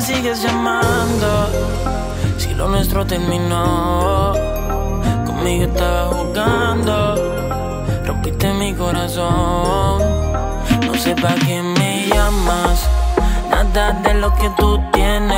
sigues llamando? Si lo nuestro terminó, conmigo estaba jugando, rompiste mi corazón. No sé para qué me llamas, nada de lo que tú tienes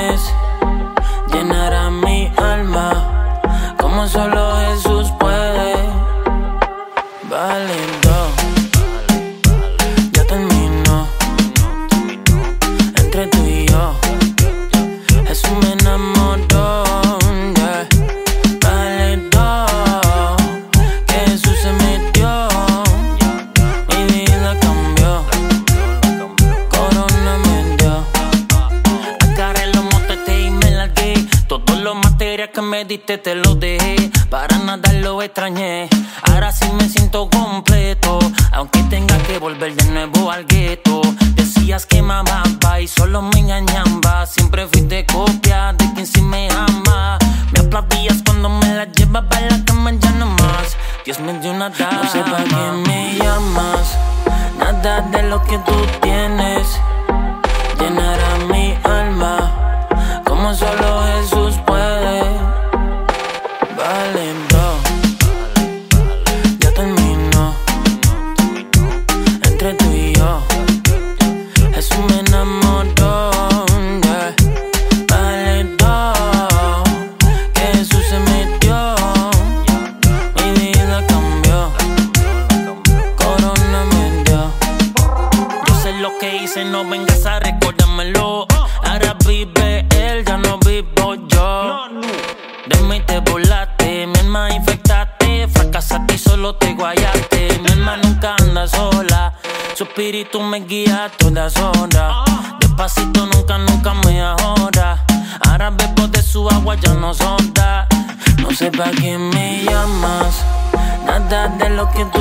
te lo dejé. Para nada lo extrañé. Ahora sí me siento completo. Aunque tenga que volver de nuevo al gueto. Decías que mamaba y solo me engañaba. Siempre fuiste copia de quien sí me ama. Me aplaudías cuando me la llevaba a la cama, ya no más. Dios me dio una dama. No sé para qué me llamas. Nada de lo que tú tienes me enamoró. Yeah. Vale todo que Jesús se metió. Mi vida cambió. Corona me dio. Yo sé lo que hice, no vengas a recordármelo. Ahora vive él, ya no vivo yo. De mí te volaste, mi alma infectaste. Fracasaste y solo te guayaste. Mi alma nunca anda sola espíritu me guía a todas horas. Despacito nunca, nunca me ahora. Ahora bebo de su agua, ya no sonda. No sé para qué me llamas. Nada de lo que tú